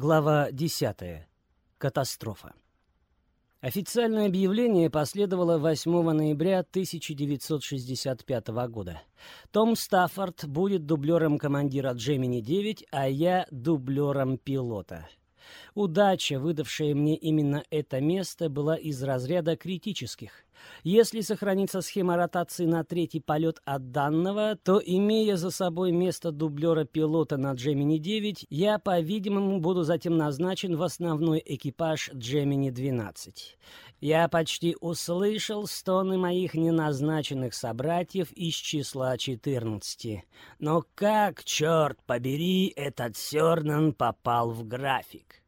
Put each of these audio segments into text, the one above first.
Глава 10. Катастрофа. Официальное объявление последовало 8 ноября 1965 года. Том Стаффорд будет дублером командира Джемини-9, а я дублером пилота. Удача, выдавшая мне именно это место, была из разряда критических. Если сохранится схема ротации на третий полет от данного, то, имея за собой место дублера пилота на Gemini-9, я, по-видимому, буду затем назначен в основной экипаж Gemini-12. Я почти услышал стоны моих неназначенных собратьев из числа 14. Но как, черт побери, этот Сёрнан попал в график?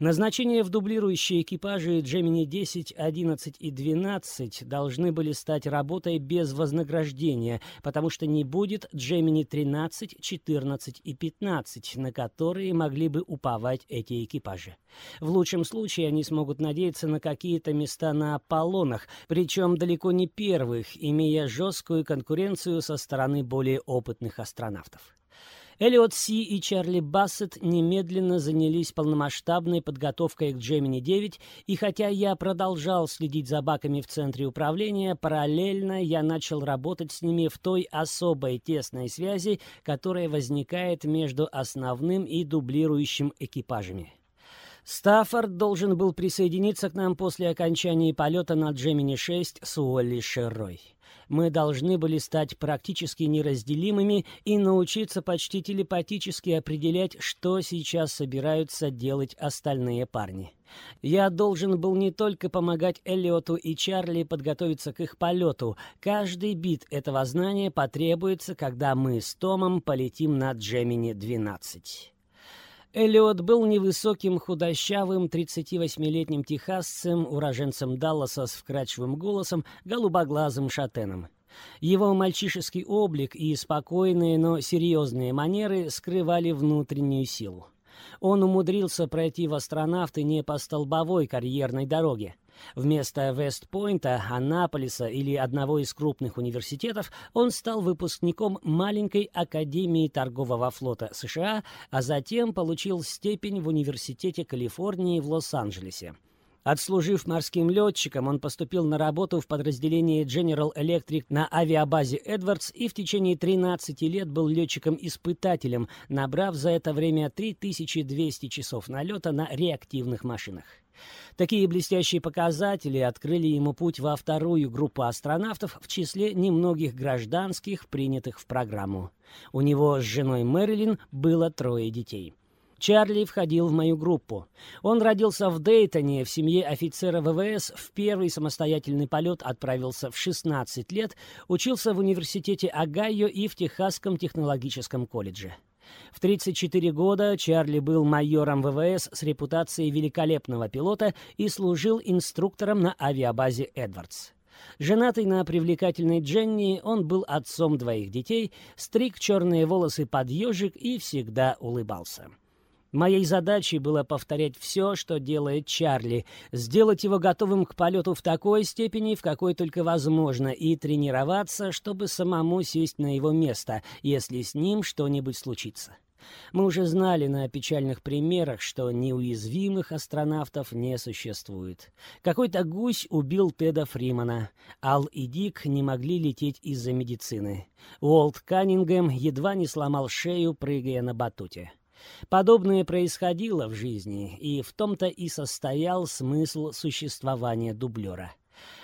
Назначение в дублирующие экипажи Gemini 10, 11 и 12 должны были стать работой без вознаграждения, потому что не будет Gemini 13, 14 и 15, на которые могли бы уповать эти экипажи. В лучшем случае они смогут надеяться на какие-то места на Аполлонах, причем далеко не первых, имея жесткую конкуренцию со стороны более опытных астронавтов. Эллиот Си и Чарли Бассет немедленно занялись полномасштабной подготовкой к Gemini-9, и хотя я продолжал следить за баками в центре управления, параллельно я начал работать с ними в той особой тесной связи, которая возникает между основным и дублирующим экипажами. Стаффорд должен был присоединиться к нам после окончания полета на Gemini-6 с Уолли Шеррой. Мы должны были стать практически неразделимыми и научиться почти телепатически определять, что сейчас собираются делать остальные парни. Я должен был не только помогать Эллиоту и Чарли подготовиться к их полету. Каждый бит этого знания потребуется, когда мы с Томом полетим на Джемини-12. Эллиот был невысоким, худощавым, 38-летним техасцем, уроженцем Далласа с вкрадчивым голосом, голубоглазым шатеном. Его мальчишеский облик и спокойные, но серьезные манеры скрывали внутреннюю силу. Он умудрился пройти в астронавты не по столбовой карьерной дороге. Вместо Вестпойнта, Аннаполиса или одного из крупных университетов он стал выпускником маленькой Академии торгового флота США, а затем получил степень в Университете Калифорнии в Лос-Анджелесе. Отслужив морским летчиком, он поступил на работу в подразделение General Electric на авиабазе Эдвардс и в течение 13 лет был летчиком-испытателем, набрав за это время 3200 часов налета на реактивных машинах. Такие блестящие показатели открыли ему путь во вторую группу астронавтов в числе немногих гражданских, принятых в программу. У него с женой Мэрилин было трое детей. Чарли входил в мою группу. Он родился в Дейтоне в семье офицера ВВС, в первый самостоятельный полет отправился в 16 лет, учился в университете Огайо и в Техасском технологическом колледже. В 34 года Чарли был майором ВВС с репутацией великолепного пилота и служил инструктором на авиабазе «Эдвардс». Женатый на привлекательной Дженни, он был отцом двоих детей, стриг черные волосы под ежик и всегда улыбался. Моей задачей было повторять все, что делает Чарли, сделать его готовым к полету в такой степени, в какой только возможно, и тренироваться, чтобы самому сесть на его место, если с ним что-нибудь случится. Мы уже знали на печальных примерах, что неуязвимых астронавтов не существует. Какой-то гусь убил Теда Фримана. Ал и Дик не могли лететь из-за медицины. Уолт Каннингем едва не сломал шею, прыгая на батуте. Подобное происходило в жизни, и в том-то и состоял смысл существования дублера.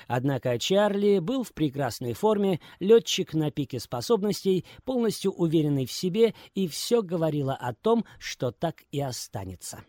Однако Чарли был в прекрасной форме, летчик на пике способностей, полностью уверенный в себе, и все говорило о том, что так и останется.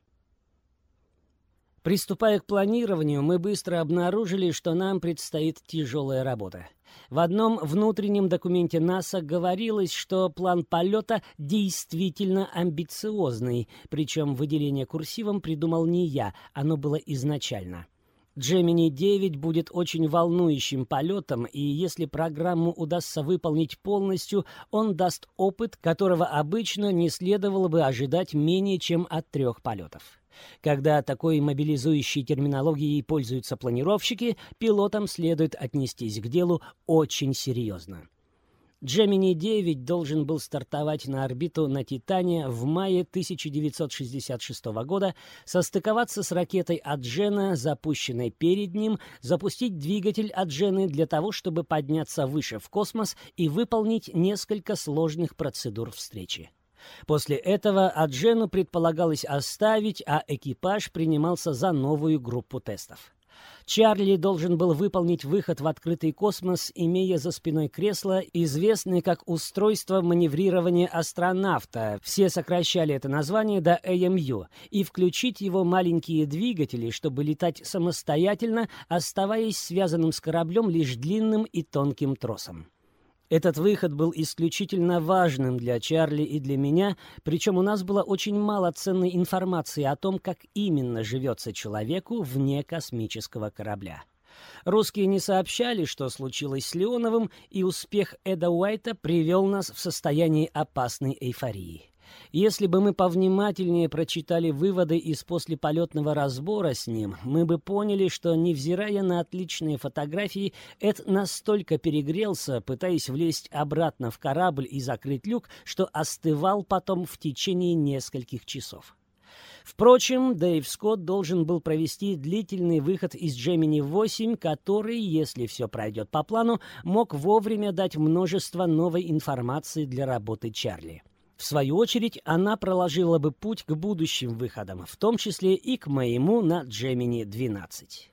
Приступая к планированию, мы быстро обнаружили, что нам предстоит тяжелая работа. В одном внутреннем документе НАСА говорилось, что план полета действительно амбициозный, причем выделение курсивом придумал не я, оно было изначально. Gemini-9 будет очень волнующим полетом, и если программу удастся выполнить полностью, он даст опыт, которого обычно не следовало бы ожидать менее чем от трех полетов. Когда такой мобилизующей терминологией пользуются планировщики, пилотам следует отнестись к делу очень серьезно. Джемини-9 должен был стартовать на орбиту на Титане в мае 1966 года, состыковаться с ракетой Аджена, запущенной перед ним, запустить двигатель Аджены для того, чтобы подняться выше в космос и выполнить несколько сложных процедур встречи. После этого Аджену предполагалось оставить, а экипаж принимался за новую группу тестов. Чарли должен был выполнить выход в открытый космос, имея за спиной кресло, известное как устройство маневрирования астронавта, все сокращали это название до AMU, и включить его маленькие двигатели, чтобы летать самостоятельно, оставаясь связанным с кораблем лишь длинным и тонким тросом. Этот выход был исключительно важным для Чарли и для меня, причем у нас было очень мало ценной информации о том, как именно живется человеку вне космического корабля. Русские не сообщали, что случилось с Леоновым, и успех Эда Уайта привел нас в состояние опасной эйфории. Если бы мы повнимательнее прочитали выводы из послеполетного разбора с ним, мы бы поняли, что, невзирая на отличные фотографии, Эд настолько перегрелся, пытаясь влезть обратно в корабль и закрыть люк, что остывал потом в течение нескольких часов. Впрочем, Дэйв Скотт должен был провести длительный выход из Gemini-8, который, если все пройдет по плану, мог вовремя дать множество новой информации для работы Чарли. В свою очередь, она проложила бы путь к будущим выходам, в том числе и к моему на Джемини 12.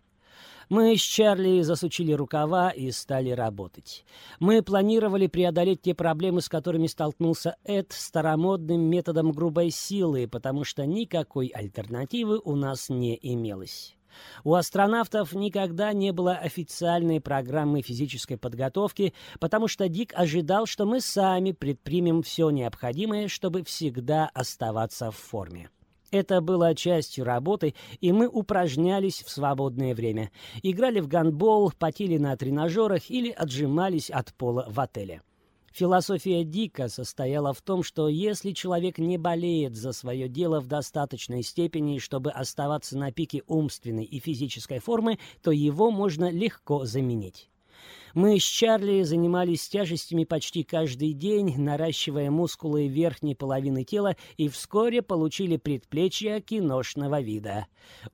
Мы с Чарли засучили рукава и стали работать. Мы планировали преодолеть те проблемы, с которыми столкнулся Эд старомодным методом грубой силы, потому что никакой альтернативы у нас не имелось. У астронавтов никогда не было официальной программы физической подготовки, потому что Дик ожидал, что мы сами предпримем все необходимое, чтобы всегда оставаться в форме. Это было частью работы, и мы упражнялись в свободное время. Играли в гандбол, потели на тренажерах или отжимались от пола в отеле. Философия Дика состояла в том, что если человек не болеет за свое дело в достаточной степени, чтобы оставаться на пике умственной и физической формы, то его можно легко заменить. Мы с Чарли занимались тяжестями почти каждый день, наращивая мускулы верхней половины тела, и вскоре получили предплечья киношного вида.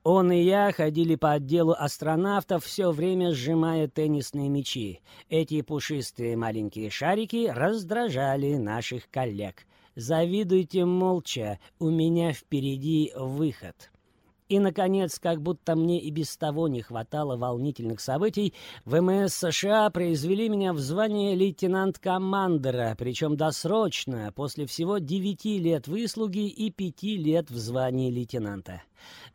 Он и я ходили по отделу астронавтов, все время сжимая теннисные мячи. Эти пушистые маленькие шарики раздражали наших коллег. «Завидуйте молча, у меня впереди выход». И, наконец, как будто мне и без того не хватало волнительных событий, ВМС США произвели меня в звание лейтенант-командера, причем досрочно, после всего девяти лет выслуги и пяти лет в звании лейтенанта.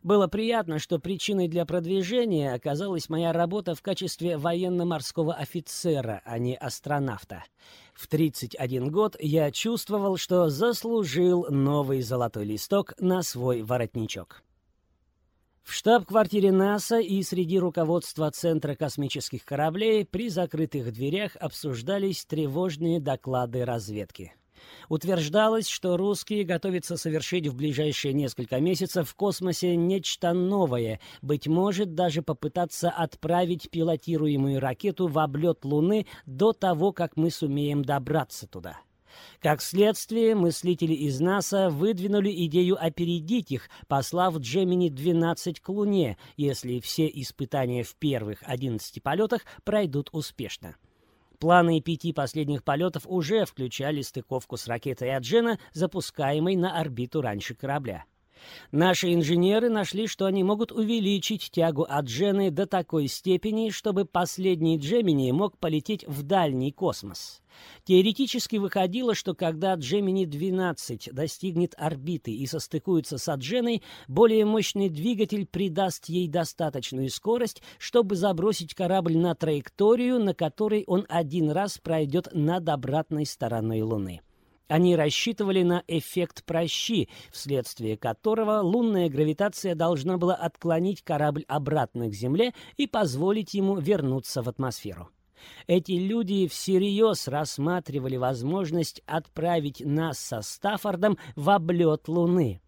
Было приятно, что причиной для продвижения оказалась моя работа в качестве военно-морского офицера, а не астронавта. В 31 год я чувствовал, что заслужил новый золотой листок на свой воротничок. В штаб-квартире НАСА и среди руководства Центра космических кораблей при закрытых дверях обсуждались тревожные доклады разведки. Утверждалось, что русские готовятся совершить в ближайшие несколько месяцев в космосе нечто новое, быть может, даже попытаться отправить пилотируемую ракету в облет Луны до того, как мы сумеем добраться туда. Как следствие, мыслители из НАСА выдвинули идею опередить их, послав Джемини-12 к Луне, если все испытания в первых 11 полетах пройдут успешно. Планы пяти последних полетов уже включали стыковку с ракетой Аджена, запускаемой на орбиту раньше корабля. Наши инженеры нашли, что они могут увеличить тягу от Джены до такой степени, чтобы последний Джемини мог полететь в дальний космос. Теоретически выходило, что когда Джемини-12 достигнет орбиты и состыкуется с Адженой, более мощный двигатель придаст ей достаточную скорость, чтобы забросить корабль на траекторию, на которой он один раз пройдет над обратной стороной Луны. Они рассчитывали на эффект прощи, вследствие которого лунная гравитация должна была отклонить корабль обратно к Земле и позволить ему вернуться в атмосферу. Эти люди всерьез рассматривали возможность отправить нас со Стаффордом в облет Луны.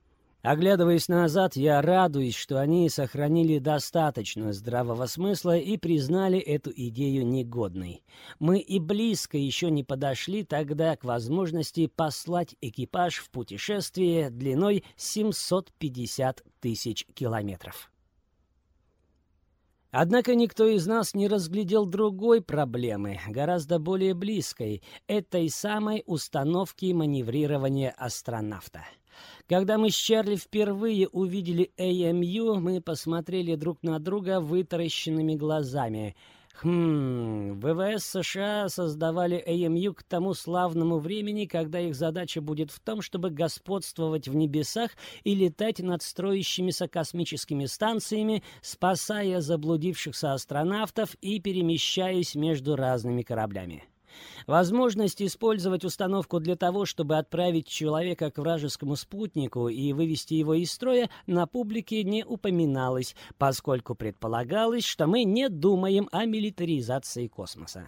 Оглядываясь назад, я радуюсь, что они сохранили достаточно здравого смысла и признали эту идею негодной. Мы и близко еще не подошли тогда к возможности послать экипаж в путешествие длиной 750 тысяч километров. Однако никто из нас не разглядел другой проблемы, гораздо более близкой, этой самой установки маневрирования астронавта. Когда мы с Чарли впервые увидели AMU, мы посмотрели друг на друга вытаращенными глазами — Хм, ВВС США создавали АМЮ к тому славному времени, когда их задача будет в том, чтобы господствовать в небесах и летать над строящимися космическими станциями, спасая заблудившихся астронавтов и перемещаясь между разными кораблями. Возможность использовать установку для того, чтобы отправить человека к вражескому спутнику и вывести его из строя, на публике не упоминалось, поскольку предполагалось, что мы не думаем о милитаризации космоса.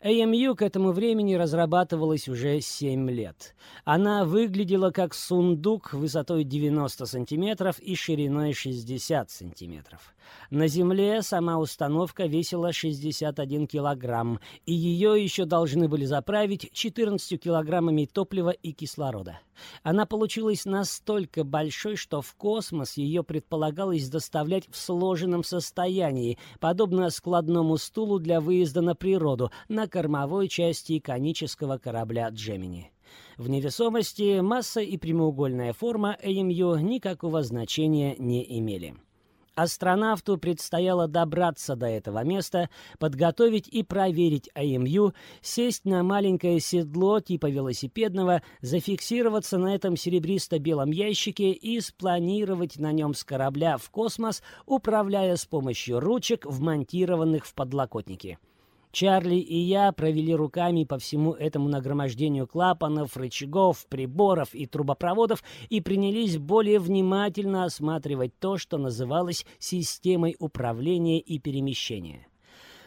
AMU к этому времени разрабатывалась уже 7 лет. Она выглядела как сундук высотой 90 сантиметров и шириной 60 сантиметров. На Земле сама установка весила 61 килограмм, и ее еще должны были заправить 14 килограммами топлива и кислорода. Она получилась настолько большой, что в космос ее предполагалось доставлять в сложенном состоянии, подобно складному стулу для выезда на природу, на кормовой части конического корабля «Джемини». В невесомости масса и прямоугольная форма ЭМЮ никакого значения не имели. Астронавту предстояло добраться до этого места, подготовить и проверить АМЮ, сесть на маленькое седло типа велосипедного, зафиксироваться на этом серебристо-белом ящике и спланировать на нем с корабля в космос, управляя с помощью ручек, вмонтированных в подлокотники. Чарли и я провели руками по всему этому нагромождению клапанов, рычагов, приборов и трубопроводов и принялись более внимательно осматривать то, что называлось системой управления и перемещения.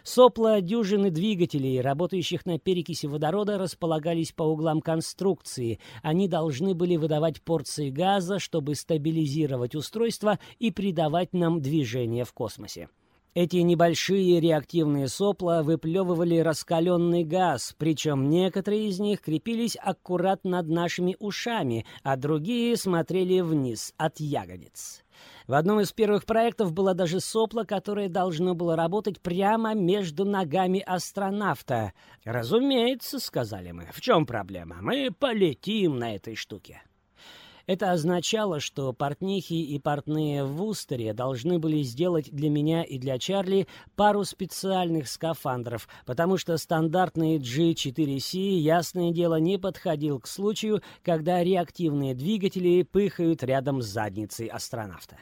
Сопла дюжины двигателей, работающих на перекиси водорода, располагались по углам конструкции. Они должны были выдавать порции газа, чтобы стабилизировать устройство и придавать нам движение в космосе. Эти небольшие реактивные сопла выплевывали раскаленный газ, причем некоторые из них крепились аккурат над нашими ушами, а другие смотрели вниз от ягодиц. В одном из первых проектов было даже сопло, которое должно было работать прямо между ногами астронавта. «Разумеется», — сказали мы, — «в чем проблема? Мы полетим на этой штуке». Это означало, что портнихи и портные в Вустере должны были сделать для меня и для Чарли пару специальных скафандров, потому что стандартный G4C, ясное дело, не подходил к случаю, когда реактивные двигатели пыхают рядом с задницей астронавта.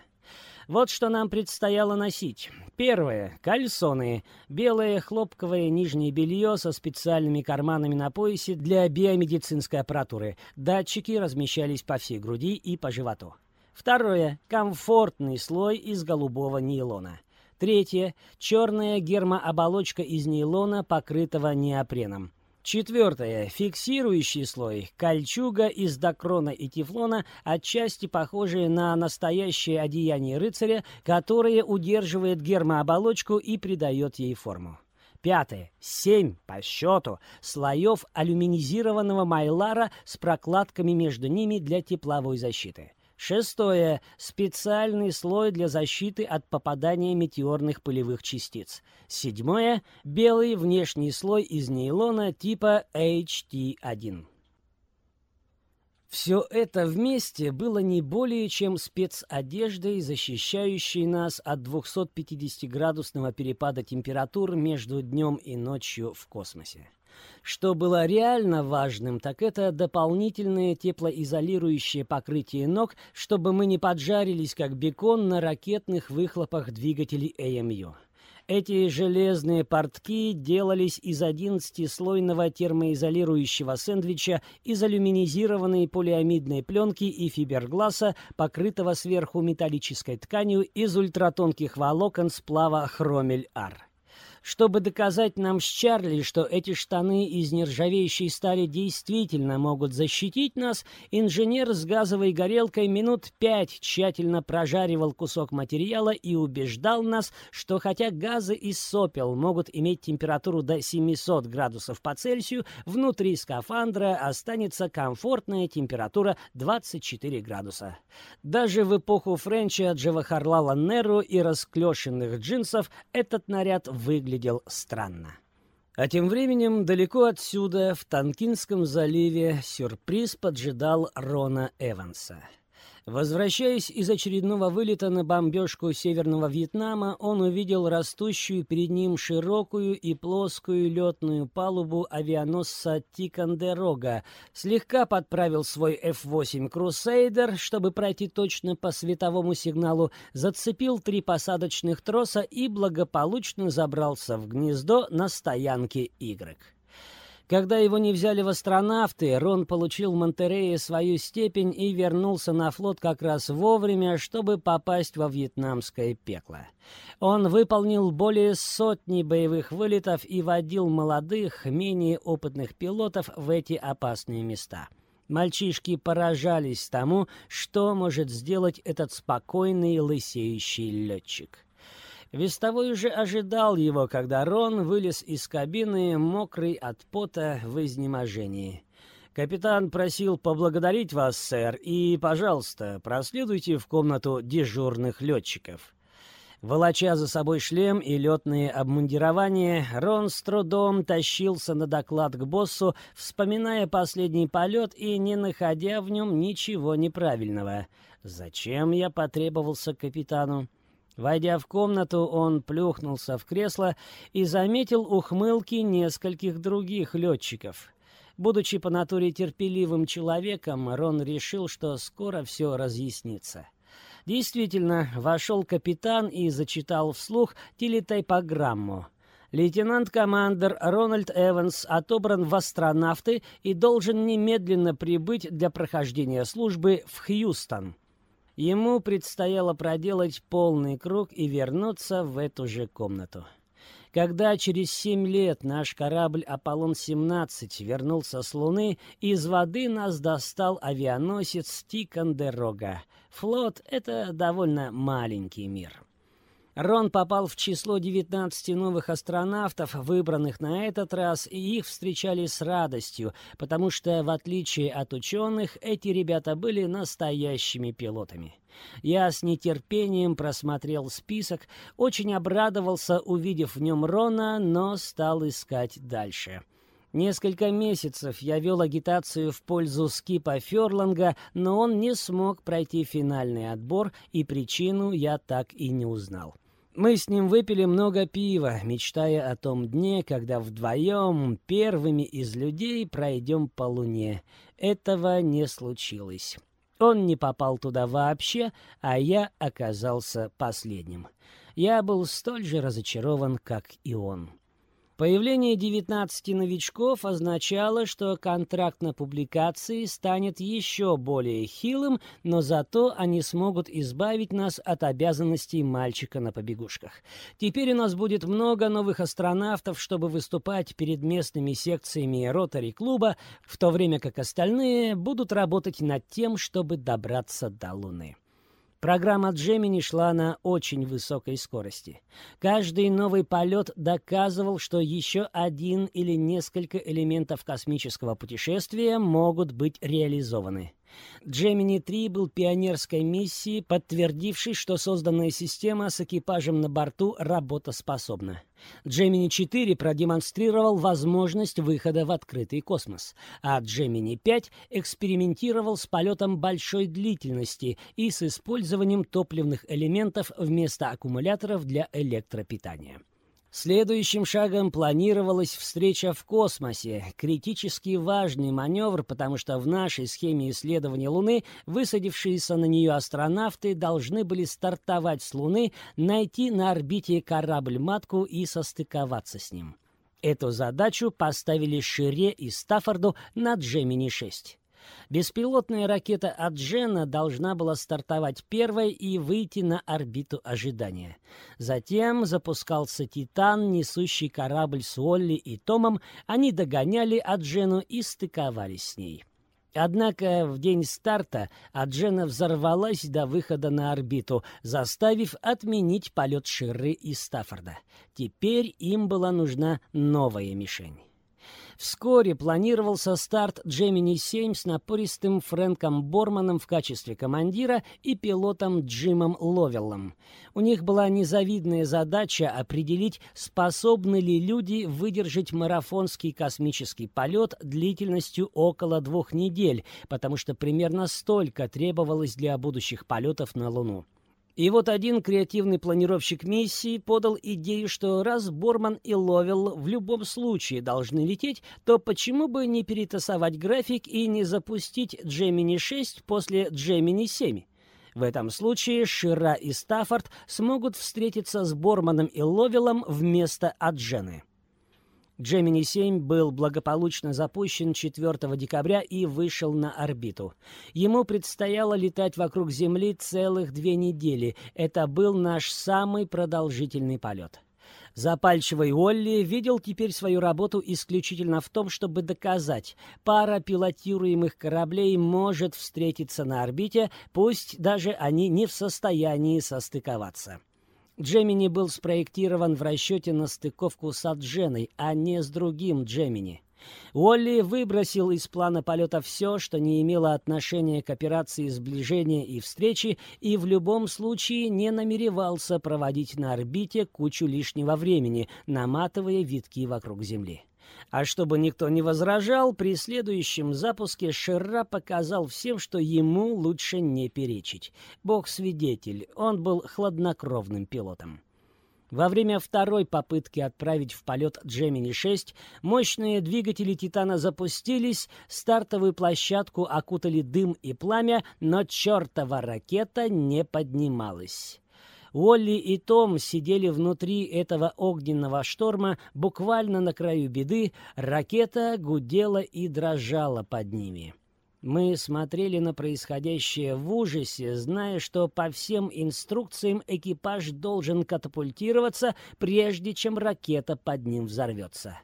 Вот что нам предстояло носить. Первое — кальсоны. Белое хлопковое нижнее белье со специальными карманами на поясе для биомедицинской аппаратуры. Датчики размещались по всей груди и по животу. Второе — комфортный слой из голубого нейлона. Третье — черная гермооболочка из нейлона, покрытого неопреном. Четвертое. Фиксирующий слой. Кольчуга из докрона и тефлона, отчасти похожие на настоящее одеяние рыцаря, которое удерживает гермооболочку и придает ей форму. Пятое. Семь, по счету, слоев алюминизированного майлара с прокладками между ними для тепловой защиты. Шестое. Специальный слой для защиты от попадания метеорных пылевых частиц. Седьмое. Белый внешний слой из нейлона типа HT1. Все это вместе было не более чем спецодеждой, защищающей нас от 250-градусного перепада температур между днем и ночью в космосе. Что было реально важным, так это дополнительное теплоизолирующее покрытие ног, чтобы мы не поджарились, как бекон, на ракетных выхлопах двигателей АМЮ. Эти железные портки делались из 11-слойного термоизолирующего сэндвича из алюминизированной полиамидной пленки и фибергласа, покрытого сверху металлической тканью из ультратонких волокон сплава хромель-ар. Чтобы доказать нам с Чарли, что эти штаны из нержавеющей стали действительно могут защитить нас, инженер с газовой горелкой минут пять тщательно прожаривал кусок материала и убеждал нас, что хотя газы из сопел могут иметь температуру до 700 градусов по Цельсию, внутри скафандра останется комфортная температура 24 градуса. Даже в эпоху Френча, Джавахарлала Неру и расклешенных джинсов этот наряд выглядел странно. А тем временем далеко отсюда, в Танкинском заливе, сюрприз поджидал Рона Эванса. Возвращаясь из очередного вылета на бомбежку Северного Вьетнама, он увидел растущую перед ним широкую и плоскую летную палубу авианосца Тикандерога, слегка подправил свой F-8 Crusader, чтобы пройти точно по световому сигналу, зацепил три посадочных троса и благополучно забрался в гнездо на стоянке Y. Когда его не взяли в астронавты, Рон получил в Монтерее свою степень и вернулся на флот как раз вовремя, чтобы попасть во вьетнамское пекло. Он выполнил более сотни боевых вылетов и водил молодых, менее опытных пилотов в эти опасные места. Мальчишки поражались тому, что может сделать этот спокойный лысеющий летчик. Вестовой уже ожидал его, когда Рон вылез из кабины, мокрый от пота в изнеможении. «Капитан просил поблагодарить вас, сэр, и, пожалуйста, проследуйте в комнату дежурных летчиков». Волоча за собой шлем и летные обмундирования, Рон с трудом тащился на доклад к боссу, вспоминая последний полет и не находя в нем ничего неправильного. «Зачем я потребовался капитану?» Войдя в комнату, он плюхнулся в кресло и заметил ухмылки нескольких других летчиков. Будучи по натуре терпеливым человеком, Рон решил, что скоро все разъяснится. Действительно, вошел капитан и зачитал вслух телетайпограмму. Лейтенант-командер Рональд Эванс отобран в астронавты и должен немедленно прибыть для прохождения службы в Хьюстон. Ему предстояло проделать полный круг и вернуться в эту же комнату. Когда через семь лет наш корабль «Аполлон-17» вернулся с Луны, из воды нас достал авианосец «Тикандерога». Флот — это довольно маленький мир. Рон попал в число 19 новых астронавтов, выбранных на этот раз, и их встречали с радостью, потому что, в отличие от ученых, эти ребята были настоящими пилотами. Я с нетерпением просмотрел список, очень обрадовался, увидев в нем Рона, но стал искать дальше. Несколько месяцев я вел агитацию в пользу Скипа Ферланга, но он не смог пройти финальный отбор, и причину я так и не узнал. Мы с ним выпили много пива, мечтая о том дне, когда вдвоем, первыми из людей, пройдем по Луне. Этого не случилось. Он не попал туда вообще, а я оказался последним. Я был столь же разочарован, как и он. Появление 19 новичков означало, что контракт на публикации станет еще более хилым, но зато они смогут избавить нас от обязанностей мальчика на побегушках. Теперь у нас будет много новых астронавтов, чтобы выступать перед местными секциями ротари-клуба, в то время как остальные будут работать над тем, чтобы добраться до Луны. Программа Джемини шла на очень высокой скорости. Каждый новый полет доказывал, что еще один или несколько элементов космического путешествия могут быть реализованы. Джемини-3 был пионерской миссией, подтвердившей, что созданная система с экипажем на борту работоспособна. Джемини-4 продемонстрировал возможность выхода в открытый космос, а Джемини-5 экспериментировал с полетом большой длительности и с использованием топливных элементов вместо аккумуляторов для электропитания. Следующим шагом планировалась встреча в космосе, критически важный маневр, потому что в нашей схеме исследования Луны высадившиеся на нее астронавты должны были стартовать с Луны, найти на орбите корабль-матку и состыковаться с ним. Эту задачу поставили Шире и Стаффорду на Джемини-6. Беспилотная ракета «Аджена» должна была стартовать первой и выйти на орбиту ожидания. Затем запускался «Титан», несущий корабль с Уолли и Томом. Они догоняли «Аджену» и стыковались с ней. Однако в день старта Аджена взорвалась до выхода на орбиту, заставив отменить полет Ширры и Стаффорда. Теперь им была нужна новая мишень. Вскоре планировался старт Gemini-7 с напористым Фрэнком Борманом в качестве командира и пилотом Джимом Ловеллом. У них была незавидная задача определить, способны ли люди выдержать марафонский космический полет длительностью около двух недель, потому что примерно столько требовалось для будущих полетов на Луну. И вот один креативный планировщик миссии подал идею, что раз Борман и Ловел в любом случае должны лететь, то почему бы не перетасовать график и не запустить Джемини 6 после Джемини 7? В этом случае Шира и Стаффорд смогут встретиться с Борманом и Ловелом вместо Аджены. Gemini-7 был благополучно запущен 4 декабря и вышел на орбиту. Ему предстояло летать вокруг Земли целых две недели. Это был наш самый продолжительный полет. Запальчивый Олли видел теперь свою работу исключительно в том, чтобы доказать, пара пилотируемых кораблей может встретиться на орбите, пусть даже они не в состоянии состыковаться. Джемини был спроектирован в расчете на стыковку с Адженой, а не с другим Джемини. Уолли выбросил из плана полета все, что не имело отношения к операции сближения и встречи, и в любом случае не намеревался проводить на орбите кучу лишнего времени, наматывая витки вокруг Земли. А чтобы никто не возражал, при следующем запуске Шерра показал всем, что ему лучше не перечить. Бог-свидетель, он был хладнокровным пилотом. Во время второй попытки отправить в полет Джемини-6 мощные двигатели «Титана» запустились, стартовую площадку окутали дым и пламя, но чертова ракета не поднималась. Уолли и Том сидели внутри этого огненного шторма, буквально на краю беды, ракета гудела и дрожала под ними. Мы смотрели на происходящее в ужасе, зная, что по всем инструкциям экипаж должен катапультироваться, прежде чем ракета под ним взорвется.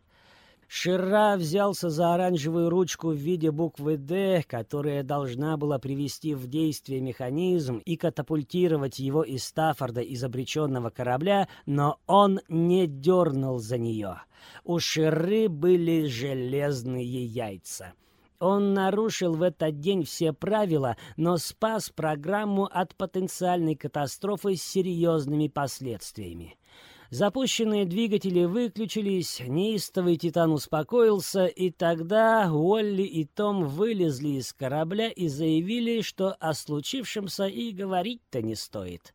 Шира взялся за оранжевую ручку в виде буквы «Д», которая должна была привести в действие механизм и катапультировать его из Стаффорда из обреченного корабля, но он не дернул за нее. У Ширы были железные яйца. Он нарушил в этот день все правила, но спас программу от потенциальной катастрофы с серьезными последствиями. Запущенные двигатели выключились, неистовый Титан успокоился, и тогда Уолли и Том вылезли из корабля и заявили, что о случившемся и говорить-то не стоит.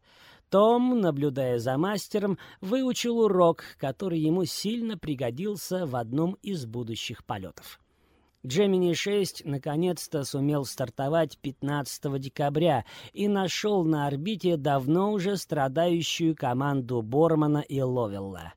Том, наблюдая за мастером, выучил урок, который ему сильно пригодился в одном из будущих полетов. Gemini-6 наконец-то сумел стартовать 15 декабря и нашел на орбите давно уже страдающую команду Бормана и Ловелла.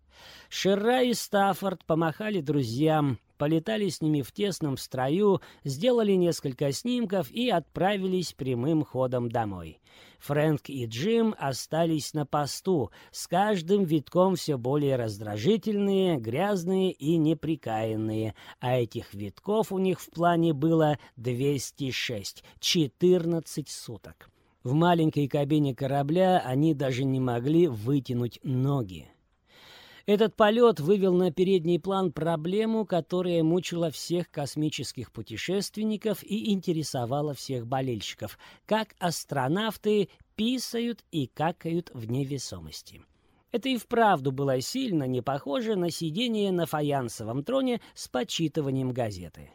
Шерра и Стаффорд помахали друзьям, полетали с ними в тесном строю, сделали несколько снимков и отправились прямым ходом домой. Фрэнк и Джим остались на посту, с каждым витком все более раздражительные, грязные и неприкаянные, а этих витков у них в плане было 206, 14 суток. В маленькой кабине корабля они даже не могли вытянуть ноги. Этот полет вывел на передний план проблему, которая мучила всех космических путешественников и интересовала всех болельщиков. Как астронавты писают и какают в невесомости. Это и вправду было сильно не похоже на сидение на фаянсовом троне с почитыванием газеты.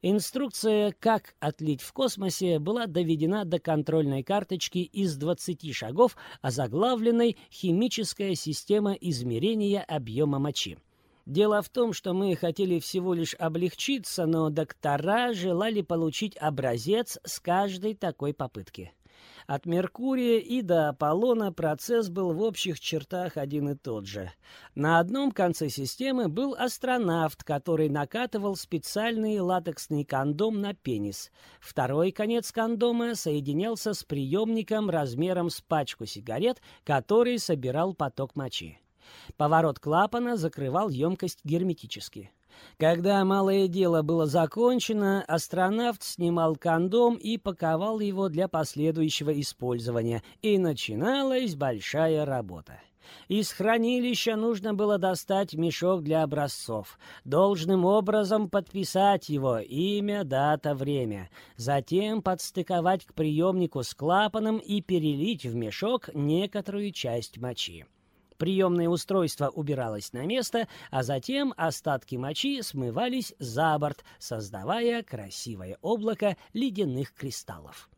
Инструкция «Как отлить в космосе» была доведена до контрольной карточки из 20 шагов, озаглавленной «Химическая система измерения объема мочи». Дело в том, что мы хотели всего лишь облегчиться, но доктора желали получить образец с каждой такой попытки. От Меркурия и до Аполлона процесс был в общих чертах один и тот же. На одном конце системы был астронавт, который накатывал специальный латексный кондом на пенис. Второй конец кондома соединялся с приемником размером с пачку сигарет, который собирал поток мочи. Поворот клапана закрывал емкость герметически. Когда малое дело было закончено, астронавт снимал кондом и паковал его для последующего использования, и начиналась большая работа. Из хранилища нужно было достать мешок для образцов, должным образом подписать его имя, дата, время, затем подстыковать к приемнику с клапаном и перелить в мешок некоторую часть мочи. Приемное устройство убиралось на место, а затем остатки мочи смывались за борт, создавая красивое облако ледяных кристаллов.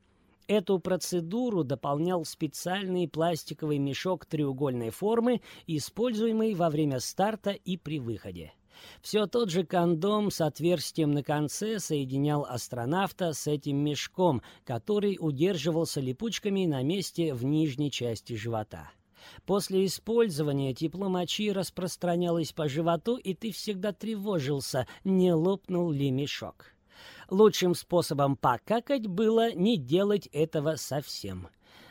Эту процедуру дополнял специальный пластиковый мешок треугольной формы, используемый во время старта и при выходе. Все тот же кондом с отверстием на конце соединял астронавта с этим мешком, который удерживался липучками на месте в нижней части живота. После использования тепло мочи распространялось по животу, и ты всегда тревожился, не лопнул ли мешок. Лучшим способом покакать было не делать этого совсем.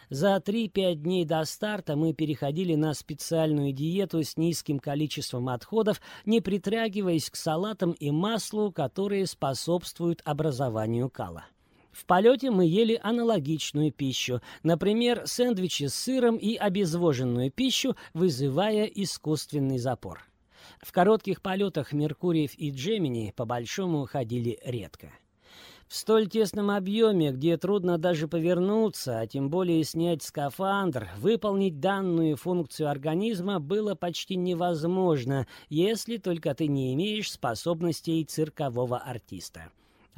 За 3-5 дней до старта мы переходили на специальную диету с низким количеством отходов, не притрагиваясь к салатам и маслу, которые способствуют образованию кала. В полете мы ели аналогичную пищу, например, сэндвичи с сыром и обезвоженную пищу, вызывая искусственный запор. В коротких полетах Меркуриев и Джемини по-большому ходили редко. В столь тесном объеме, где трудно даже повернуться, а тем более снять скафандр, выполнить данную функцию организма было почти невозможно, если только ты не имеешь способностей циркового артиста.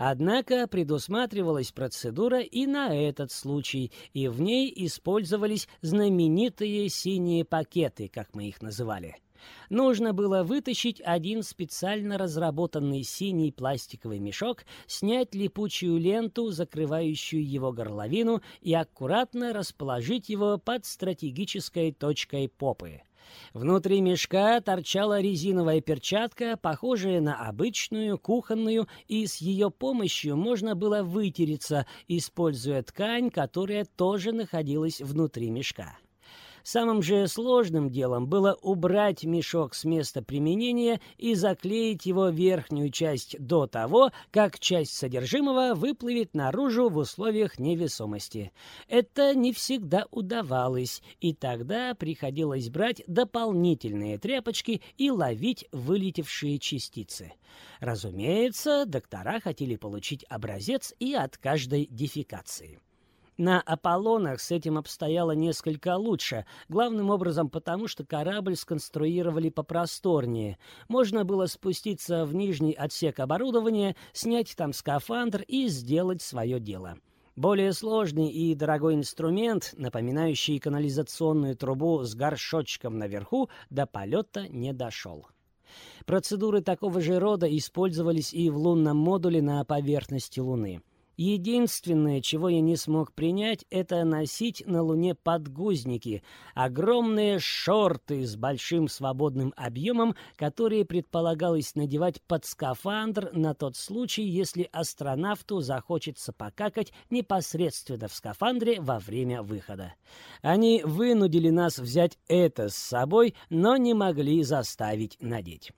Однако предусматривалась процедура и на этот случай, и в ней использовались знаменитые синие пакеты, как мы их называли. Нужно было вытащить один специально разработанный синий пластиковый мешок, снять липучую ленту, закрывающую его горловину, и аккуратно расположить его под стратегической точкой попы. Внутри мешка торчала резиновая перчатка, похожая на обычную, кухонную, и с ее помощью можно было вытереться, используя ткань, которая тоже находилась внутри мешка. Самым же сложным делом было убрать мешок с места применения и заклеить его верхнюю часть до того, как часть содержимого выплывет наружу в условиях невесомости. Это не всегда удавалось, и тогда приходилось брать дополнительные тряпочки и ловить вылетевшие частицы. Разумеется, доктора хотели получить образец и от каждой дефекации. На Аполлонах с этим обстояло несколько лучше, главным образом потому, что корабль сконструировали попросторнее. Можно было спуститься в нижний отсек оборудования, снять там скафандр и сделать свое дело. Более сложный и дорогой инструмент, напоминающий канализационную трубу с горшочком наверху, до полета не дошел. Процедуры такого же рода использовались и в лунном модуле на поверхности Луны. Единственное, чего я не смог принять, это носить на Луне подгузники, огромные шорты с большим свободным объемом, которые предполагалось надевать под скафандр на тот случай, если астронавту захочется покакать непосредственно в скафандре во время выхода. Они вынудили нас взять это с собой, но не могли заставить надеть.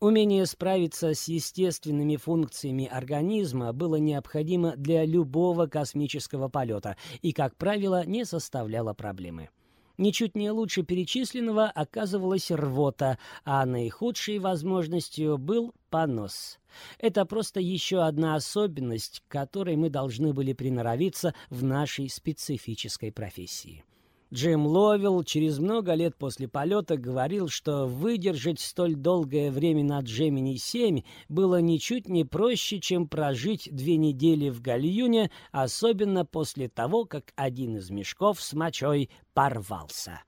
Умение справиться с естественными функциями организма было необходимо для любого космического полета и, как правило, не составляло проблемы. Ничуть не лучше перечисленного оказывалась рвота, а наихудшей возможностью был понос. Это просто еще одна особенность, к которой мы должны были приноровиться в нашей специфической профессии. Джим Ловел через много лет после полета говорил, что выдержать столь долгое время на Джемини-7 было ничуть не проще, чем прожить две недели в гальюне, особенно после того, как один из мешков с мочой порвался.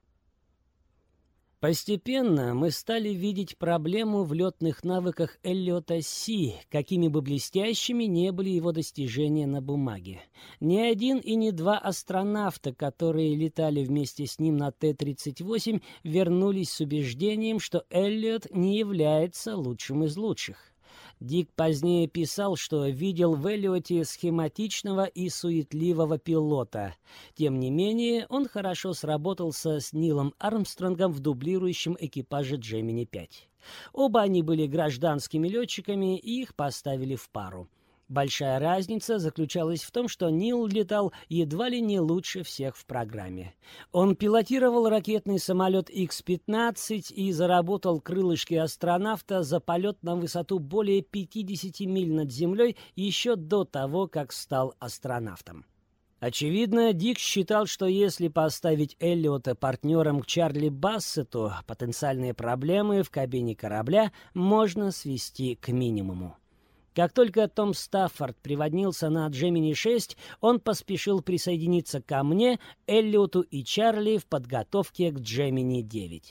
Постепенно мы стали видеть проблему в летных навыках Эллиота Си, какими бы блестящими не были его достижения на бумаге. Ни один и ни два астронавта, которые летали вместе с ним на Т-38, вернулись с убеждением, что Эллиот не является лучшим из лучших. Дик позднее писал, что видел в Эллиоте схематичного и суетливого пилота. Тем не менее, он хорошо сработался с Нилом Армстронгом в дублирующем экипаже Джемини-5. Оба они были гражданскими летчиками, и их поставили в пару. Большая разница заключалась в том, что Нил летал едва ли не лучше всех в программе. Он пилотировал ракетный самолет X-15 и заработал крылышки астронавта за полет на высоту более 50 миль над землей еще до того, как стал астронавтом. Очевидно, Дик считал, что если поставить Эллиота партнером к Чарли Бассету, потенциальные проблемы в кабине корабля можно свести к минимуму. Как только Том Стаффорд приводнился на Джемини-6, он поспешил присоединиться ко мне, Эллиоту и Чарли в подготовке к Джемини-9.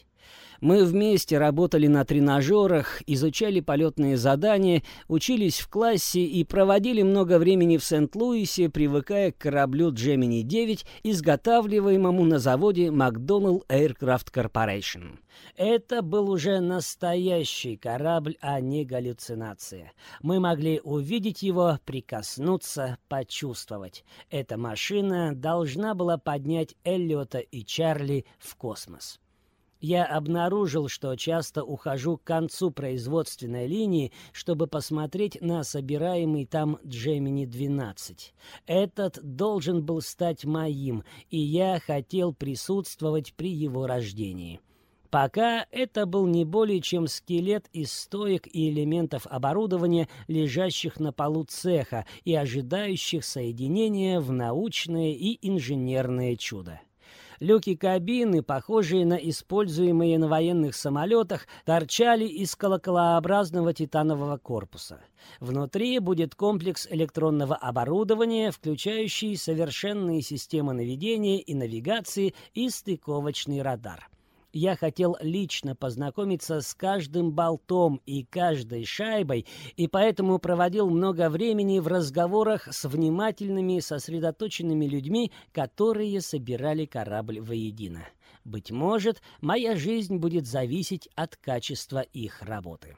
Мы вместе работали на тренажерах, изучали полетные задания, учились в классе и проводили много времени в Сент-Луисе, привыкая к кораблю Gemini-9, изготавливаемому на заводе McDonnell Aircraft Corporation. Это был уже настоящий корабль, а не галлюцинация. Мы могли увидеть его, прикоснуться, почувствовать. Эта машина должна была поднять Эллиота и Чарли в космос я обнаружил, что часто ухожу к концу производственной линии, чтобы посмотреть на собираемый там Gemini-12. Этот должен был стать моим, и я хотел присутствовать при его рождении. Пока это был не более чем скелет из стоек и элементов оборудования, лежащих на полу цеха и ожидающих соединения в научное и инженерное чудо. Люки кабины, похожие на используемые на военных самолетах, торчали из колоколообразного титанового корпуса. Внутри будет комплекс электронного оборудования, включающий совершенные системы наведения и навигации и стыковочный радар я хотел лично познакомиться с каждым болтом и каждой шайбой, и поэтому проводил много времени в разговорах с внимательными, сосредоточенными людьми, которые собирали корабль воедино. Быть может, моя жизнь будет зависеть от качества их работы.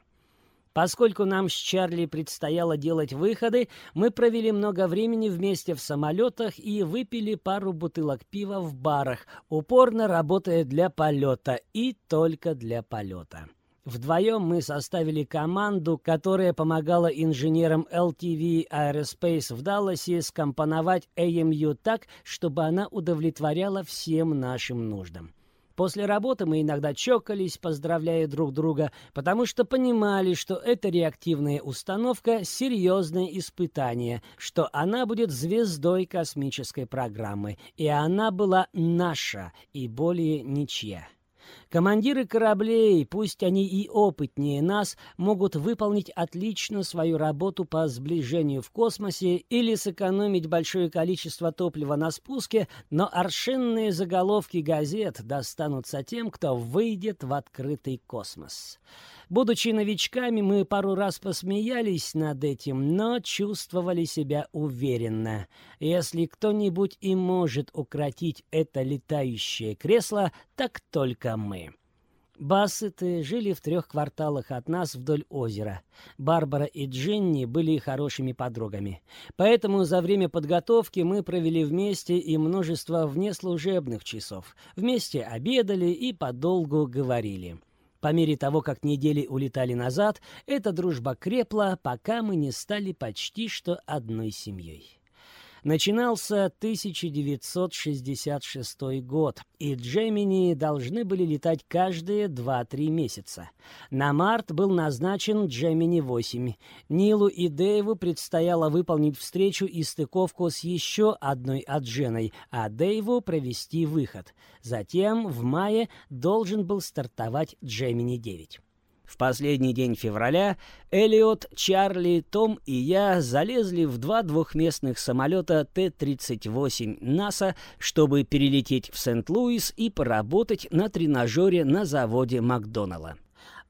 Поскольку нам с Чарли предстояло делать выходы, мы провели много времени вместе в самолетах и выпили пару бутылок пива в барах, упорно работая для полета и только для полета. Вдвоем мы составили команду, которая помогала инженерам LTV Aerospace в Далласе скомпоновать AMU так, чтобы она удовлетворяла всем нашим нуждам. После работы мы иногда чокались, поздравляя друг друга, потому что понимали, что эта реактивная установка — серьезное испытание, что она будет звездой космической программы, и она была наша и более ничья. Командиры кораблей, пусть они и опытнее нас, могут выполнить отлично свою работу по сближению в космосе или сэкономить большое количество топлива на спуске, но аршинные заголовки газет достанутся тем, кто выйдет в открытый космос. Будучи новичками, мы пару раз посмеялись над этим, но чувствовали себя уверенно. Если кто-нибудь и может укротить это летающее кресло, так только мы. Бассеты жили в трех кварталах от нас вдоль озера. Барбара и Дженни были хорошими подругами. Поэтому за время подготовки мы провели вместе и множество внеслужебных часов. Вместе обедали и подолгу говорили. По мере того, как недели улетали назад, эта дружба крепла, пока мы не стали почти что одной семьей. Начинался 1966 год, и Джемини должны были летать каждые 2-3 месяца. На март был назначен Джемини-8. Нилу и Дэйву предстояло выполнить встречу и стыковку с еще одной Адженой, а Дэйву провести выход. Затем в мае должен был стартовать Джемини-9. В последний день февраля Элиот, Чарли, Том и я залезли в два двухместных самолета Т-38 НАСА, чтобы перелететь в Сент-Луис и поработать на тренажере на заводе Макдоналла.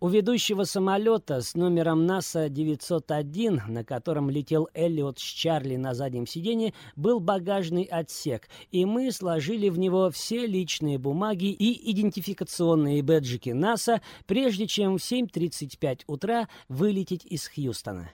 У ведущего самолета с номером НАСА-901, на котором летел Эллиот с Чарли на заднем сиденье, был багажный отсек, и мы сложили в него все личные бумаги и идентификационные бэджики НАСА, прежде чем в 7.35 утра вылететь из Хьюстона.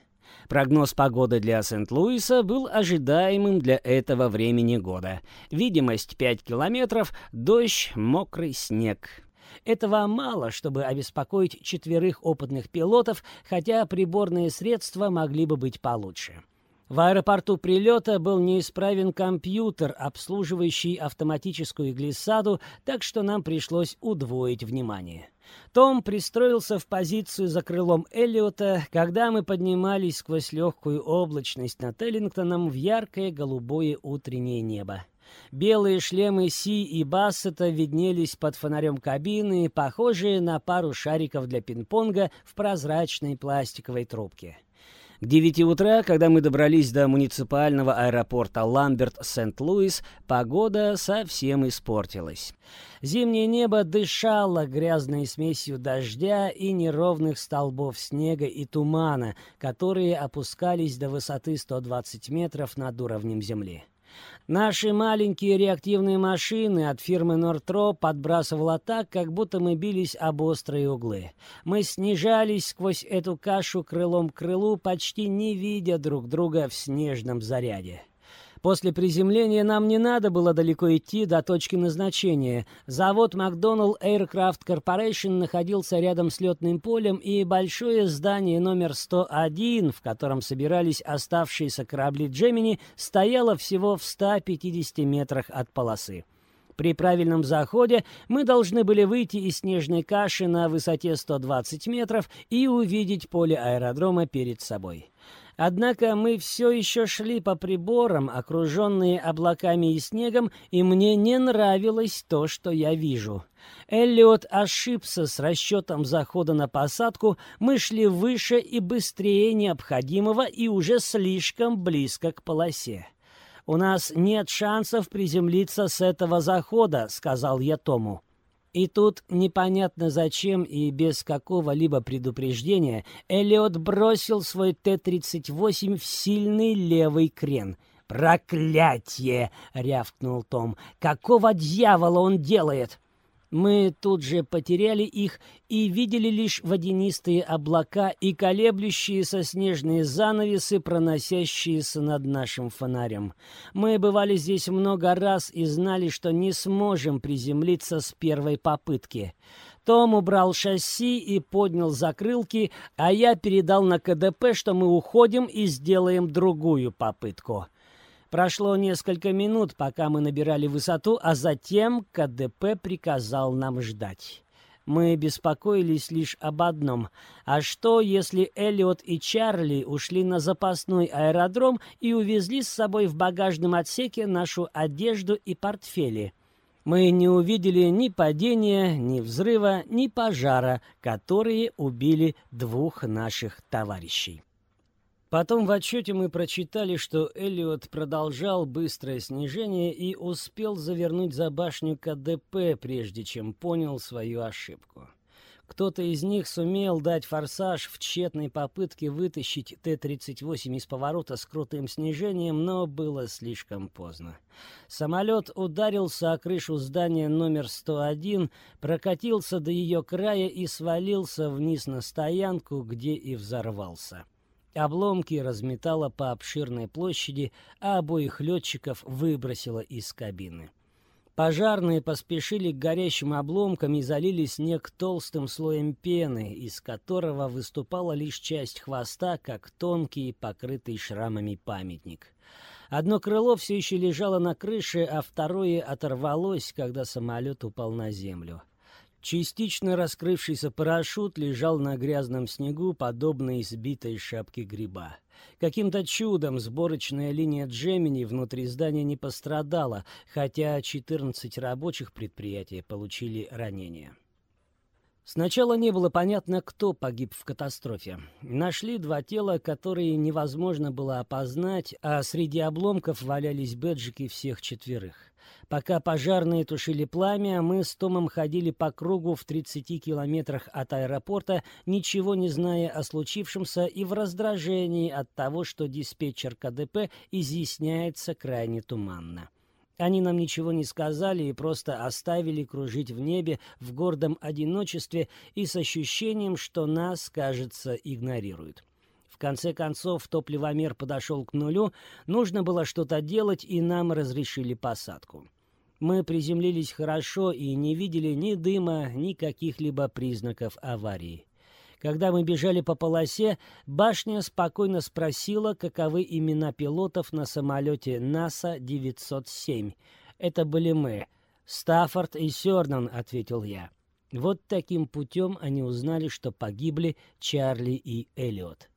Прогноз погоды для Сент-Луиса был ожидаемым для этого времени года. Видимость 5 километров, дождь, мокрый снег. Этого мало, чтобы обеспокоить четверых опытных пилотов, хотя приборные средства могли бы быть получше. В аэропорту прилета был неисправен компьютер, обслуживающий автоматическую глиссаду, так что нам пришлось удвоить внимание. Том пристроился в позицию за крылом Эллиота, когда мы поднимались сквозь легкую облачность над Эллингтоном в яркое голубое утреннее небо. Белые шлемы Си и Бассета виднелись под фонарем кабины, похожие на пару шариков для пинг-понга в прозрачной пластиковой трубке. К девяти утра, когда мы добрались до муниципального аэропорта Ламберт-Сент-Луис, погода совсем испортилась. Зимнее небо дышало грязной смесью дождя и неровных столбов снега и тумана, которые опускались до высоты 120 метров над уровнем земли. Наши маленькие реактивные машины от фирмы Нортро подбрасывало так, как будто мы бились об острые углы. Мы снижались сквозь эту кашу крылом к крылу, почти не видя друг друга в снежном заряде. После приземления нам не надо было далеко идти до точки назначения. Завод McDonnell Aircraft Corporation находился рядом с летным полем, и большое здание номер 101, в котором собирались оставшиеся корабли Джемини, стояло всего в 150 метрах от полосы. При правильном заходе мы должны были выйти из снежной каши на высоте 120 метров и увидеть поле аэродрома перед собой. Однако мы все еще шли по приборам, окруженные облаками и снегом, и мне не нравилось то, что я вижу. Эллиот ошибся с расчетом захода на посадку, мы шли выше и быстрее необходимого и уже слишком близко к полосе. «У нас нет шансов приземлиться с этого захода», — сказал я Тому. И тут, непонятно зачем и без какого-либо предупреждения, Эллиот бросил свой Т-38 в сильный левый крен. «Проклятье!» — рявкнул Том. «Какого дьявола он делает?» Мы тут же потеряли их и видели лишь водянистые облака и колеблющиеся снежные занавесы, проносящиеся над нашим фонарем. Мы бывали здесь много раз и знали, что не сможем приземлиться с первой попытки. Том убрал шасси и поднял закрылки, а я передал на КДП, что мы уходим и сделаем другую попытку. Прошло несколько минут, пока мы набирали высоту, а затем КДП приказал нам ждать. Мы беспокоились лишь об одном. А что, если Эллиот и Чарли ушли на запасной аэродром и увезли с собой в багажном отсеке нашу одежду и портфели? Мы не увидели ни падения, ни взрыва, ни пожара, которые убили двух наших товарищей. Потом в отчете мы прочитали, что Эллиот продолжал быстрое снижение и успел завернуть за башню КДП, прежде чем понял свою ошибку. Кто-то из них сумел дать форсаж в тщетной попытке вытащить Т-38 из поворота с крутым снижением, но было слишком поздно. Самолет ударился о крышу здания номер 101, прокатился до ее края и свалился вниз на стоянку, где и взорвался. Обломки разметало по обширной площади, а обоих летчиков выбросило из кабины. Пожарные поспешили к горящим обломкам и залили снег толстым слоем пены, из которого выступала лишь часть хвоста, как тонкий, покрытый шрамами памятник. Одно крыло все еще лежало на крыше, а второе оторвалось, когда самолет упал на землю. Частично раскрывшийся парашют лежал на грязном снегу, подобно избитой шапке гриба. Каким-то чудом сборочная линия Джемини внутри здания не пострадала, хотя 14 рабочих предприятия получили ранения. Сначала не было понятно, кто погиб в катастрофе. Нашли два тела, которые невозможно было опознать, а среди обломков валялись бэджики всех четверых. Пока пожарные тушили пламя, мы с Томом ходили по кругу в 30 километрах от аэропорта, ничего не зная о случившемся и в раздражении от того, что диспетчер КДП изъясняется крайне туманно. Они нам ничего не сказали и просто оставили кружить в небе в гордом одиночестве и с ощущением, что нас, кажется, игнорируют. В конце концов, топливомер подошел к нулю, нужно было что-то делать, и нам разрешили посадку. Мы приземлились хорошо и не видели ни дыма, ни каких-либо признаков аварии. Когда мы бежали по полосе, башня спокойно спросила, каковы имена пилотов на самолете НАСА-907. Это были мы. «Стаффорд и Сёрнан», — ответил я. Вот таким путем они узнали, что погибли Чарли и Эллиот.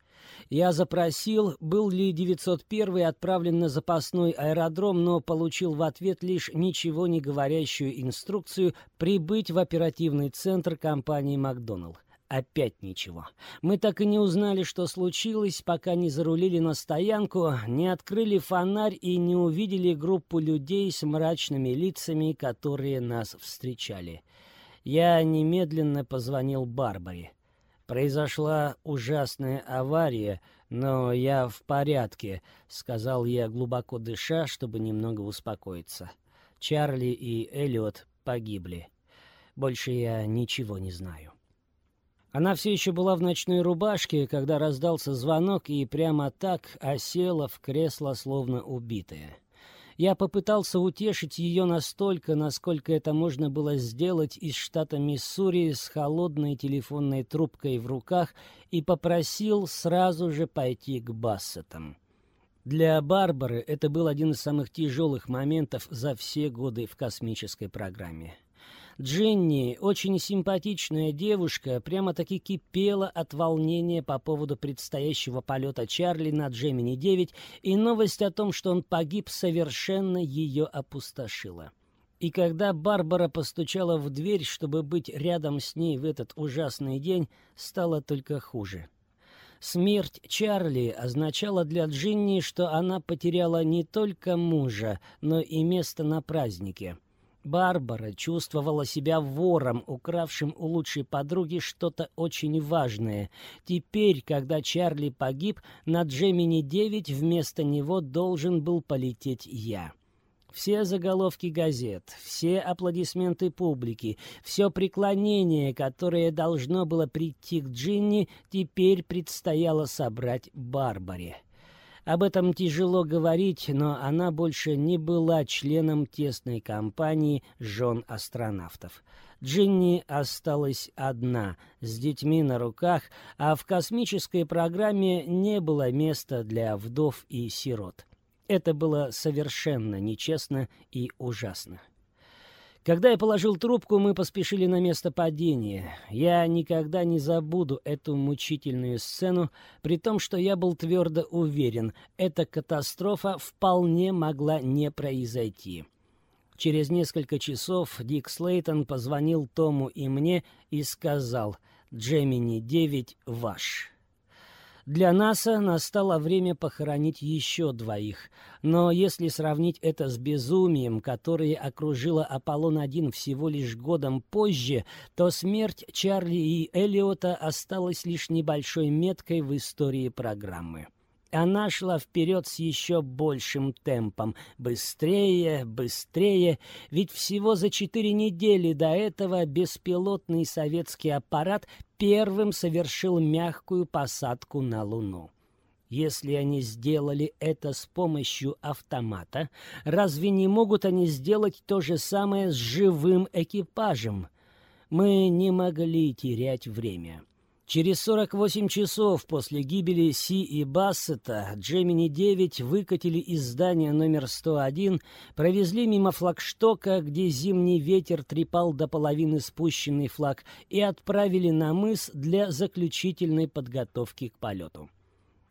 Я запросил, был ли 901 отправлен на запасной аэродром, но получил в ответ лишь ничего не говорящую инструкцию прибыть в оперативный центр компании «Макдоналд». Опять ничего. Мы так и не узнали, что случилось, пока не зарулили на стоянку, не открыли фонарь и не увидели группу людей с мрачными лицами, которые нас встречали. Я немедленно позвонил Барбаре. «Произошла ужасная авария, но я в порядке», — сказал я, глубоко дыша, чтобы немного успокоиться. Чарли и Эллиот погибли. Больше я ничего не знаю. Она все еще была в ночной рубашке, когда раздался звонок и прямо так осела в кресло, словно убитая. Я попытался утешить ее настолько, насколько это можно было сделать из штата Миссури с холодной телефонной трубкой в руках и попросил сразу же пойти к Бассетам. Для Барбары это был один из самых тяжелых моментов за все годы в космической программе. Дженни, очень симпатичная девушка, прямо-таки кипела от волнения по поводу предстоящего полета Чарли на Джемини-9, и новость о том, что он погиб, совершенно ее опустошила. И когда Барбара постучала в дверь, чтобы быть рядом с ней в этот ужасный день, стало только хуже. Смерть Чарли означала для Джинни, что она потеряла не только мужа, но и место на празднике. Барбара чувствовала себя вором, укравшим у лучшей подруги что-то очень важное. Теперь, когда Чарли погиб, на Джемини-9 вместо него должен был полететь я. Все заголовки газет, все аплодисменты публики, все преклонение, которое должно было прийти к Джинни, теперь предстояло собрать Барбаре. Об этом тяжело говорить, но она больше не была членом тесной компании жен астронавтов. Джинни осталась одна, с детьми на руках, а в космической программе не было места для вдов и сирот. Это было совершенно нечестно и ужасно. Когда я положил трубку, мы поспешили на место падения. Я никогда не забуду эту мучительную сцену, при том, что я был твердо уверен, эта катастрофа вполне могла не произойти. Через несколько часов Дик Слейтон позвонил Тому и мне и сказал «Джемини-9 ваш». Для НАСА настало время похоронить еще двоих. Но если сравнить это с безумием, которое окружило Аполлон-1 всего лишь годом позже, то смерть Чарли и Эллиота осталась лишь небольшой меткой в истории программы. Она шла вперед с еще большим темпом. Быстрее, быстрее. Ведь всего за четыре недели до этого беспилотный советский аппарат первым совершил мягкую посадку на Луну. Если они сделали это с помощью автомата, разве не могут они сделать то же самое с живым экипажем? Мы не могли терять время. Через 48 часов после гибели Си и Бассета Джемини-9 выкатили из здания номер 101, провезли мимо флагштока, где зимний ветер трепал до половины спущенный флаг, и отправили на мыс для заключительной подготовки к полету.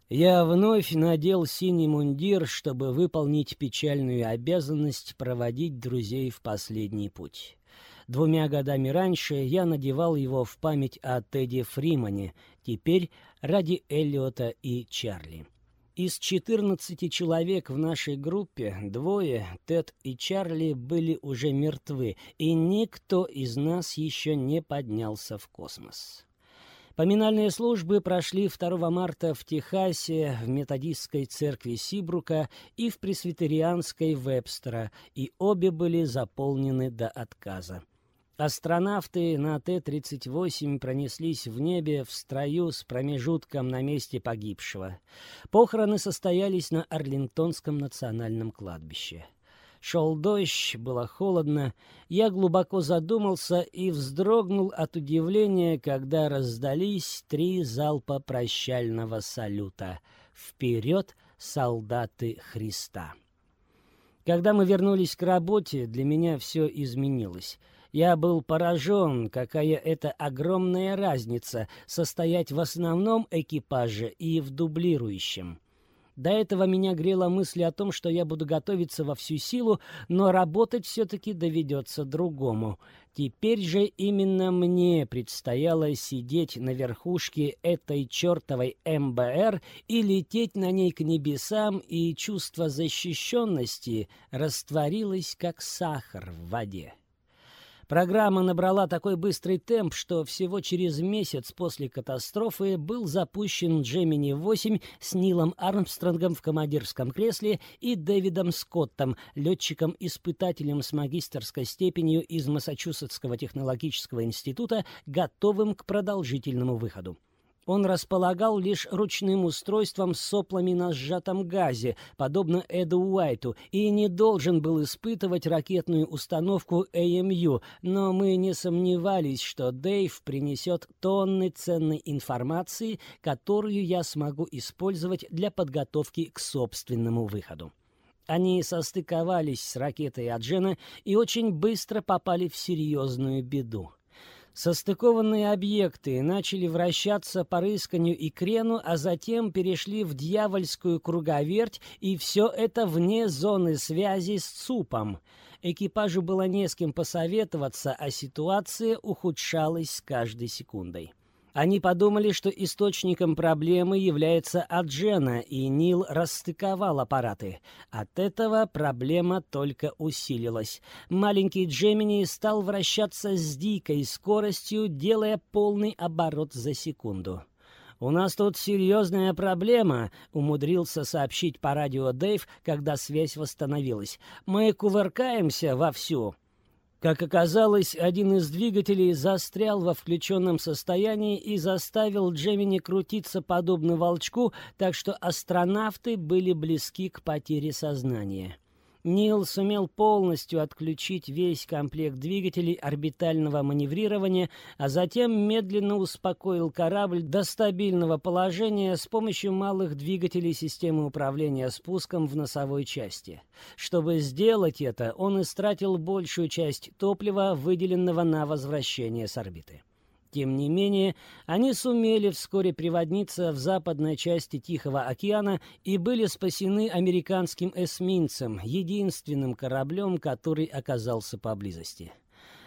Я вновь надел синий мундир, чтобы выполнить печальную обязанность проводить друзей в последний путь. Двумя годами раньше я надевал его в память о Тедди Фримане, теперь ради Эллиота и Чарли. Из 14 человек в нашей группе двое, Тед и Чарли, были уже мертвы, и никто из нас еще не поднялся в космос. Поминальные службы прошли 2 марта в Техасе, в методистской церкви Сибрука и в пресвитерианской Вебстера, и обе были заполнены до отказа. Астронавты на Т-38 пронеслись в небе в строю с промежутком на месте погибшего. Похороны состоялись на Арлингтонском национальном кладбище. Шел дождь, было холодно. Я глубоко задумался и вздрогнул от удивления, когда раздались три залпа прощального салюта. «Вперед, солдаты Христа!» Когда мы вернулись к работе, для меня все изменилось — я был поражен, какая это огромная разница состоять в основном экипаже и в дублирующем. До этого меня грела мысль о том, что я буду готовиться во всю силу, но работать все-таки доведется другому. Теперь же именно мне предстояло сидеть на верхушке этой чертовой МБР и лететь на ней к небесам, и чувство защищенности растворилось, как сахар в воде. Программа набрала такой быстрый темп, что всего через месяц после катастрофы был запущен Джемини-8 с Нилом Армстронгом в командирском кресле и Дэвидом Скоттом, летчиком-испытателем с магистерской степенью из Массачусетского технологического института, готовым к продолжительному выходу. Он располагал лишь ручным устройством с соплами на сжатом газе, подобно Эду Уайту, и не должен был испытывать ракетную установку AMU, но мы не сомневались, что Дэйв принесет тонны ценной информации, которую я смогу использовать для подготовки к собственному выходу. Они состыковались с ракетой Аджена и очень быстро попали в серьезную беду. Состыкованные объекты начали вращаться по рысканью и крену, а затем перешли в дьявольскую круговерть, и все это вне зоны связи с ЦУПом. Экипажу было не с кем посоветоваться, а ситуация ухудшалась с каждой секундой. Они подумали, что источником проблемы является Аджена, и Нил расстыковал аппараты. От этого проблема только усилилась. Маленький Джемини стал вращаться с дикой скоростью, делая полный оборот за секунду. «У нас тут серьезная проблема», — умудрился сообщить по радио Дэйв, когда связь восстановилась. «Мы кувыркаемся вовсю». Как оказалось, один из двигателей застрял во включенном состоянии и заставил Джемини крутиться подобно волчку, так что астронавты были близки к потере сознания. Нил сумел полностью отключить весь комплект двигателей орбитального маневрирования, а затем медленно успокоил корабль до стабильного положения с помощью малых двигателей системы управления спуском в носовой части. Чтобы сделать это, он истратил большую часть топлива, выделенного на возвращение с орбиты. Тем не менее, они сумели вскоре приводниться в западной части Тихого океана и были спасены американским эсминцем, единственным кораблем, который оказался поблизости.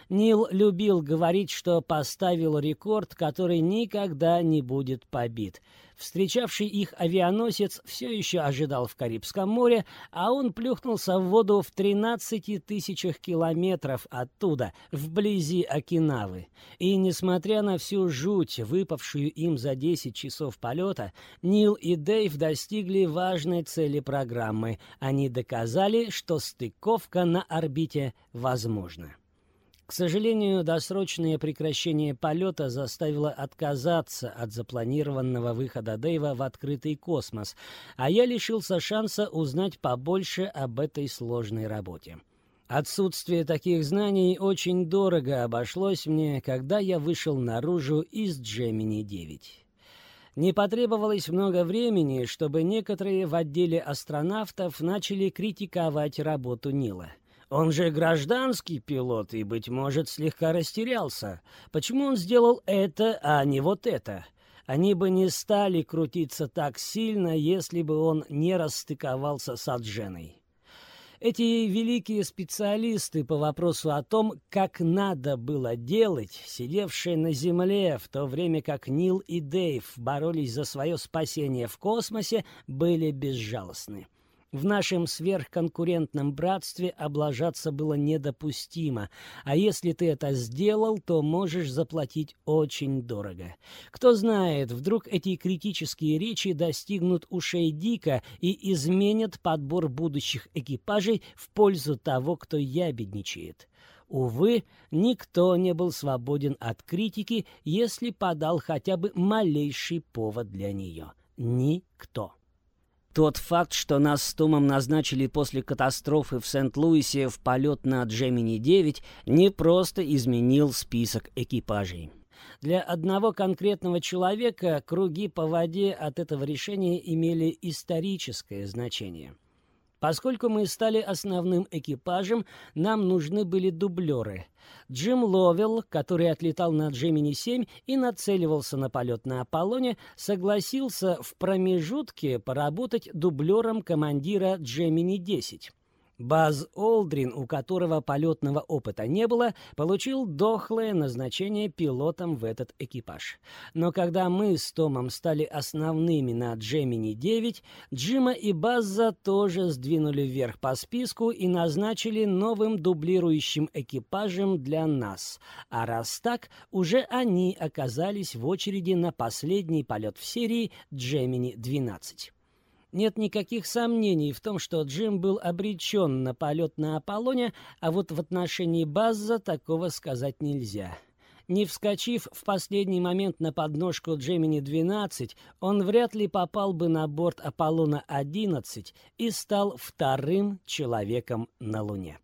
Нил любил говорить, что поставил рекорд, который никогда не будет побит. Встречавший их авианосец все еще ожидал в Карибском море, а он плюхнулся в воду в 13 тысячах километров оттуда, вблизи Окинавы. И, несмотря на всю жуть, выпавшую им за 10 часов полета, Нил и Дэйв достигли важной цели программы. Они доказали, что стыковка на орбите возможна. К сожалению, досрочное прекращение полета заставило отказаться от запланированного выхода Дэйва в открытый космос, а я лишился шанса узнать побольше об этой сложной работе. Отсутствие таких знаний очень дорого обошлось мне, когда я вышел наружу из Джемини-9. Не потребовалось много времени, чтобы некоторые в отделе астронавтов начали критиковать работу Нила — он же гражданский пилот и, быть может, слегка растерялся. Почему он сделал это, а не вот это? Они бы не стали крутиться так сильно, если бы он не расстыковался с Адженой. Эти великие специалисты по вопросу о том, как надо было делать, сидевшие на Земле, в то время как Нил и Дейв боролись за свое спасение в космосе, были безжалостны. В нашем сверхконкурентном братстве облажаться было недопустимо, а если ты это сделал, то можешь заплатить очень дорого. Кто знает, вдруг эти критические речи достигнут ушей Дика и изменят подбор будущих экипажей в пользу того, кто ябедничает. Увы, никто не был свободен от критики, если подал хотя бы малейший повод для нее. Никто. Тот факт, что нас с Томом назначили после катастрофы в Сент-Луисе в полет на Джемини-9, не просто изменил список экипажей. Для одного конкретного человека круги по воде от этого решения имели историческое значение – Поскольку мы стали основным экипажем, нам нужны были дублеры. Джим Ловелл, который отлетал на Джемини-7 и нацеливался на полет на Аполлоне, согласился в промежутке поработать дублером командира Джемини-10. Баз Олдрин, у которого полетного опыта не было, получил дохлое назначение пилотом в этот экипаж. Но когда мы с Томом стали основными на Джемини-9, Джима и Базза тоже сдвинули вверх по списку и назначили новым дублирующим экипажем для нас. А раз так, уже они оказались в очереди на последний полет в серии Джемини-12. Нет никаких сомнений в том, что Джим был обречен на полет на Аполлоне, а вот в отношении Базза такого сказать нельзя. Не вскочив в последний момент на подножку Джемини-12, он вряд ли попал бы на борт Аполлона-11 и стал вторым человеком на Луне.